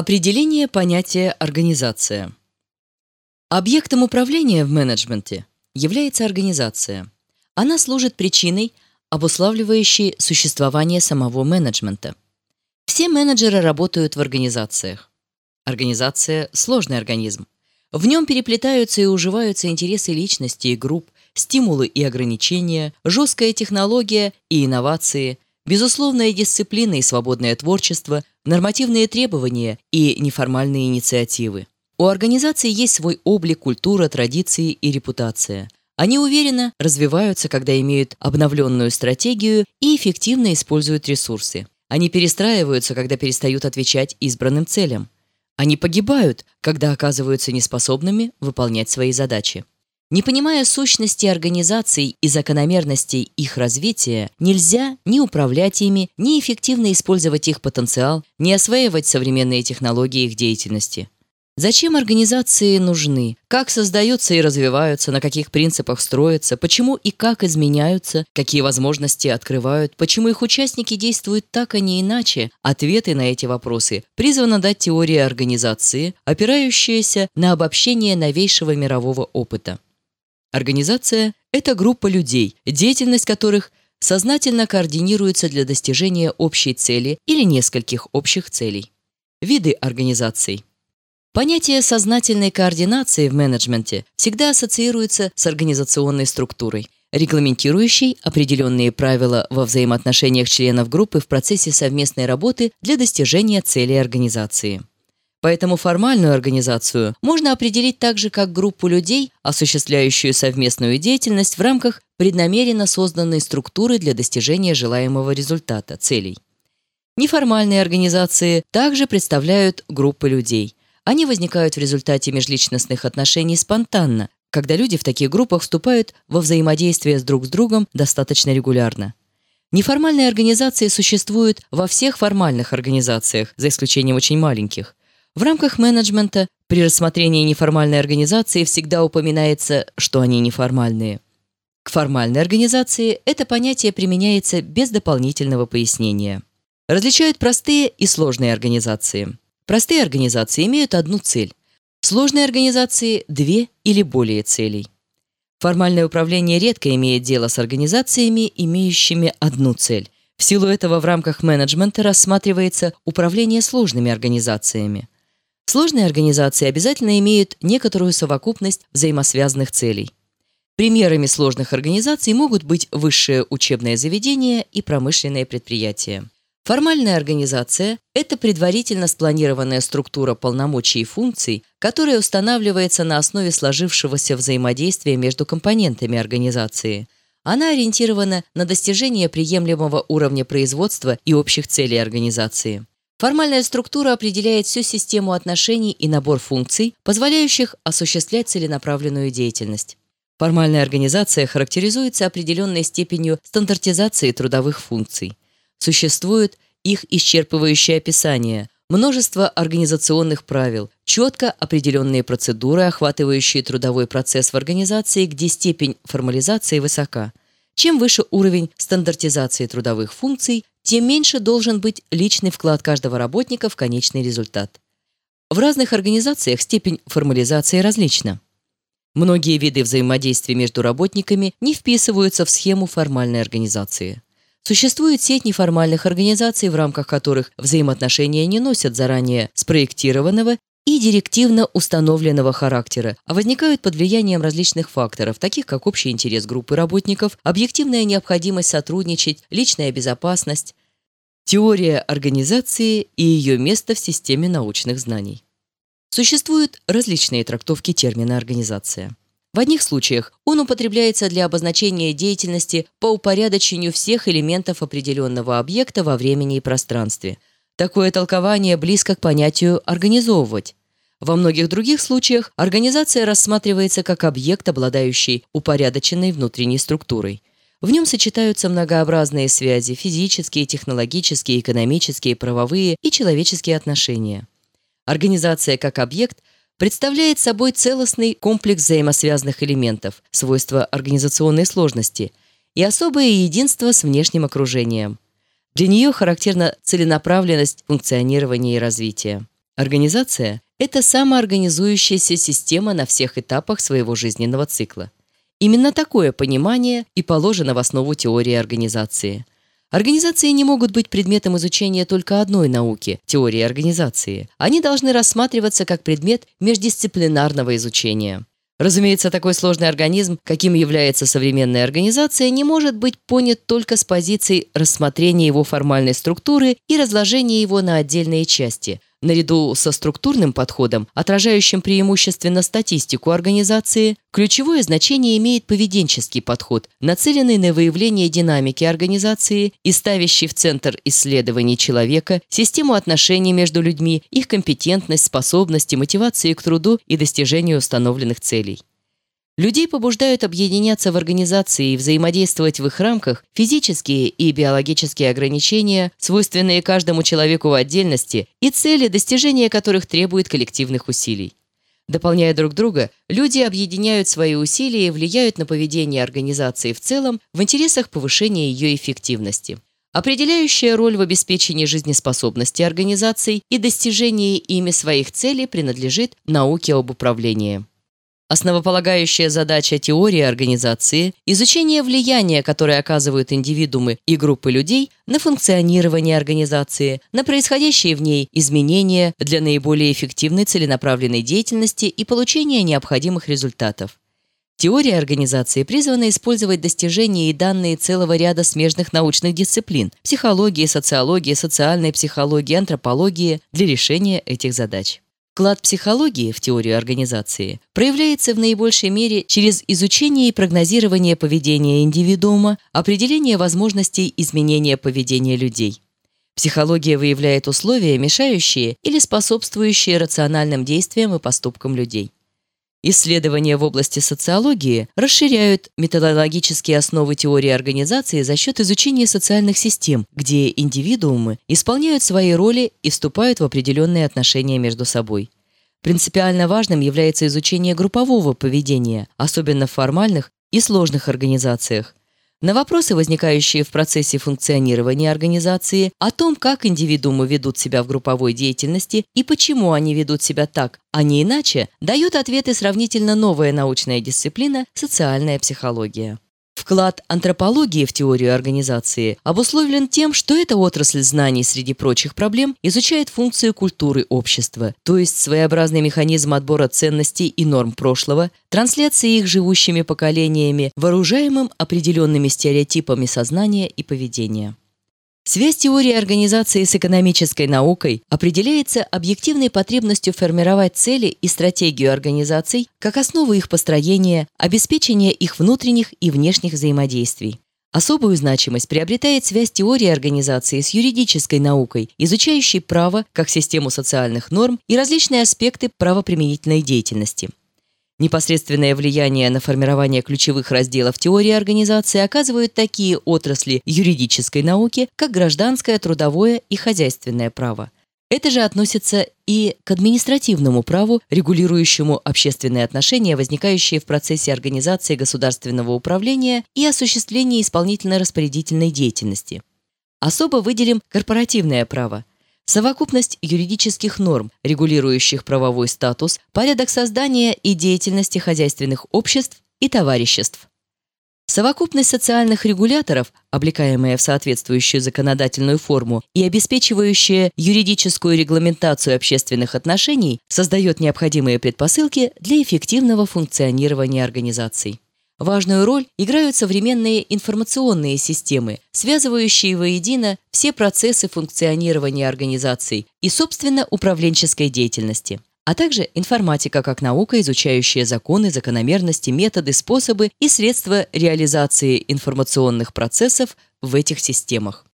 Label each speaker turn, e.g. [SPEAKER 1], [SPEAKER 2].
[SPEAKER 1] Определение понятия «организация». Объектом управления в менеджменте является организация. Она служит причиной, обуславливающей существование самого менеджмента. Все менеджеры работают в организациях. Организация – сложный организм. В нем переплетаются и уживаются интересы личности и групп, стимулы и ограничения, жесткая технология и инновации, безусловная дисциплина и свободное творчество, нормативные требования и неформальные инициативы. У организации есть свой облик, культура, традиции и репутация. Они уверенно развиваются, когда имеют обновленную стратегию и эффективно используют ресурсы. Они перестраиваются, когда перестают отвечать избранным целям. Они погибают, когда оказываются неспособными выполнять свои задачи. Не понимая сущности организаций и закономерностей их развития, нельзя ни управлять ими, ни эффективно использовать их потенциал, ни осваивать современные технологии их деятельности. Зачем организации нужны? Как создаются и развиваются, на каких принципах строятся, почему и как изменяются, какие возможности открывают, почему их участники действуют так, а не иначе? Ответы на эти вопросы призвана дать теория организации, опирающаяся на обобщение новейшего мирового опыта. Организация – это группа людей, деятельность которых сознательно координируется для достижения общей цели или нескольких общих целей. Виды организаций. Понятие сознательной координации в менеджменте всегда ассоциируется с организационной структурой, регламентирующей определенные правила во взаимоотношениях членов группы в процессе совместной работы для достижения целей организации. Поэтому формальную организацию можно определить также как группу людей, осуществляющую совместную деятельность в рамках преднамеренно созданной структуры для достижения желаемого результата, целей. Неформальные организации также представляют группы людей. Они возникают в результате межличностных отношений спонтанно, когда люди в таких группах вступают во взаимодействие с друг с другом достаточно регулярно. Неформальные организации существуют во всех формальных организациях, за исключением очень маленьких. В рамках менеджмента при рассмотрении неформальной организации всегда упоминается, что они неформальные. К формальной организации это понятие применяется без дополнительного пояснения. Различают простые и сложные организации. Простые организации имеют одну цель. Сложные организации – две или более целей. Формальное управление редко имеет дело с организациями, имеющими одну цель. В силу этого в рамках менеджмента рассматривается управление сложными организациями. Сложные организации обязательно имеют некоторую совокупность взаимосвязанных целей. Примерами сложных организаций могут быть высшее учебное заведение и промышленные предприятия. Формальная организация – это предварительно спланированная структура полномочий и функций, которая устанавливается на основе сложившегося взаимодействия между компонентами организации. Она ориентирована на достижение приемлемого уровня производства и общих целей организации. Формальная структура определяет всю систему отношений и набор функций, позволяющих осуществлять целенаправленную деятельность. Формальная организация характеризуется определенной степенью стандартизации трудовых функций. Существует их исчерпывающее описание, множество организационных правил, четко определенные процедуры, охватывающие трудовой процесс в организации, где степень формализации высока. Чем выше уровень стандартизации трудовых функций, тем меньше должен быть личный вклад каждого работника в конечный результат. В разных организациях степень формализации различна. Многие виды взаимодействия между работниками не вписываются в схему формальной организации. Существует сеть неформальных организаций, в рамках которых взаимоотношения не носят заранее спроектированного и директивно установленного характера, а возникают под влиянием различных факторов, таких как общий интерес группы работников, объективная необходимость сотрудничать, личная безопасность, теория организации и ее место в системе научных знаний. Существуют различные трактовки термина «организация». В одних случаях он употребляется для обозначения деятельности по упорядочению всех элементов определенного объекта во времени и пространстве. Такое толкование близко к понятию «организовывать». Во многих других случаях организация рассматривается как объект, обладающий упорядоченной внутренней структурой. В нем сочетаются многообразные связи – физические, технологические, экономические, правовые и человеческие отношения. Организация как объект представляет собой целостный комплекс взаимосвязанных элементов, свойства организационной сложности и особое единство с внешним окружением. Для нее характерна целенаправленность функционирования и развития. Организация – это самоорганизующаяся система на всех этапах своего жизненного цикла. Именно такое понимание и положено в основу теории организации. Организации не могут быть предметом изучения только одной науки – теории организации. Они должны рассматриваться как предмет междисциплинарного изучения. Разумеется, такой сложный организм, каким является современная организация, не может быть понят только с позиции рассмотрения его формальной структуры и разложения его на отдельные части – Наряду со структурным подходом, отражающим преимущественно статистику организации, ключевое значение имеет поведенческий подход, нацеленный на выявление динамики организации и ставящий в центр исследований человека, систему отношений между людьми, их компетентность, способности, мотивации к труду и достижению установленных целей. Людей побуждают объединяться в организации и взаимодействовать в их рамках физические и биологические ограничения, свойственные каждому человеку в отдельности, и цели, достижения которых требуют коллективных усилий. Дополняя друг друга, люди объединяют свои усилия и влияют на поведение организации в целом в интересах повышения ее эффективности. Определяющая роль в обеспечении жизнеспособности организаций и достижении ими своих целей принадлежит науке об управлении. Основополагающая задача теории организации – изучение влияния, которое оказывают индивидуумы и группы людей на функционирование организации, на происходящие в ней изменения для наиболее эффективной целенаправленной деятельности и получения необходимых результатов. Теория организации призвана использовать достижения и данные целого ряда смежных научных дисциплин – психологии, социологии, социальной психологии, антропологии – для решения этих задач. Вклад психологии в теорию организации проявляется в наибольшей мере через изучение и прогнозирование поведения индивидуума, определение возможностей изменения поведения людей. Психология выявляет условия, мешающие или способствующие рациональным действиям и поступкам людей. Исследования в области социологии расширяют методологические основы теории организации за счет изучения социальных систем, где индивидуумы исполняют свои роли и вступают в определенные отношения между собой. Принципиально важным является изучение группового поведения, особенно в формальных и сложных организациях, на вопросы, возникающие в процессе функционирования организации, о том, как индивидуумы ведут себя в групповой деятельности и почему они ведут себя так, а не иначе, дает ответы сравнительно новая научная дисциплина – социальная психология. Вклад антропологии в теорию организации обусловлен тем, что эта отрасль знаний среди прочих проблем изучает функцию культуры общества, то есть своеобразный механизм отбора ценностей и норм прошлого, трансляции их живущими поколениями, вооружаемым определенными стереотипами сознания и поведения. Связь теории организации с экономической наукой определяется объективной потребностью формировать цели и стратегию организаций как основу их построения, обеспечения их внутренних и внешних взаимодействий. Особую значимость приобретает связь теории организации с юридической наукой, изучающей право как систему социальных норм и различные аспекты правоприменительной деятельности. Непосредственное влияние на формирование ключевых разделов теории организации оказывают такие отрасли юридической науки, как гражданское, трудовое и хозяйственное право. Это же относится и к административному праву, регулирующему общественные отношения, возникающие в процессе организации государственного управления и осуществления исполнительно-распорядительной деятельности. Особо выделим корпоративное право – совокупность юридических норм, регулирующих правовой статус, порядок создания и деятельности хозяйственных обществ и товариществ. Совокупность социальных регуляторов, облекаемая в соответствующую законодательную форму и обеспечивающая юридическую регламентацию общественных отношений, создает необходимые предпосылки для эффективного функционирования организаций. Важную роль играют современные информационные системы, связывающие воедино все процессы функционирования организаций и, собственно, управленческой деятельности а также информатика как наука, изучающая законы, закономерности, методы, способы и средства реализации информационных процессов в этих системах.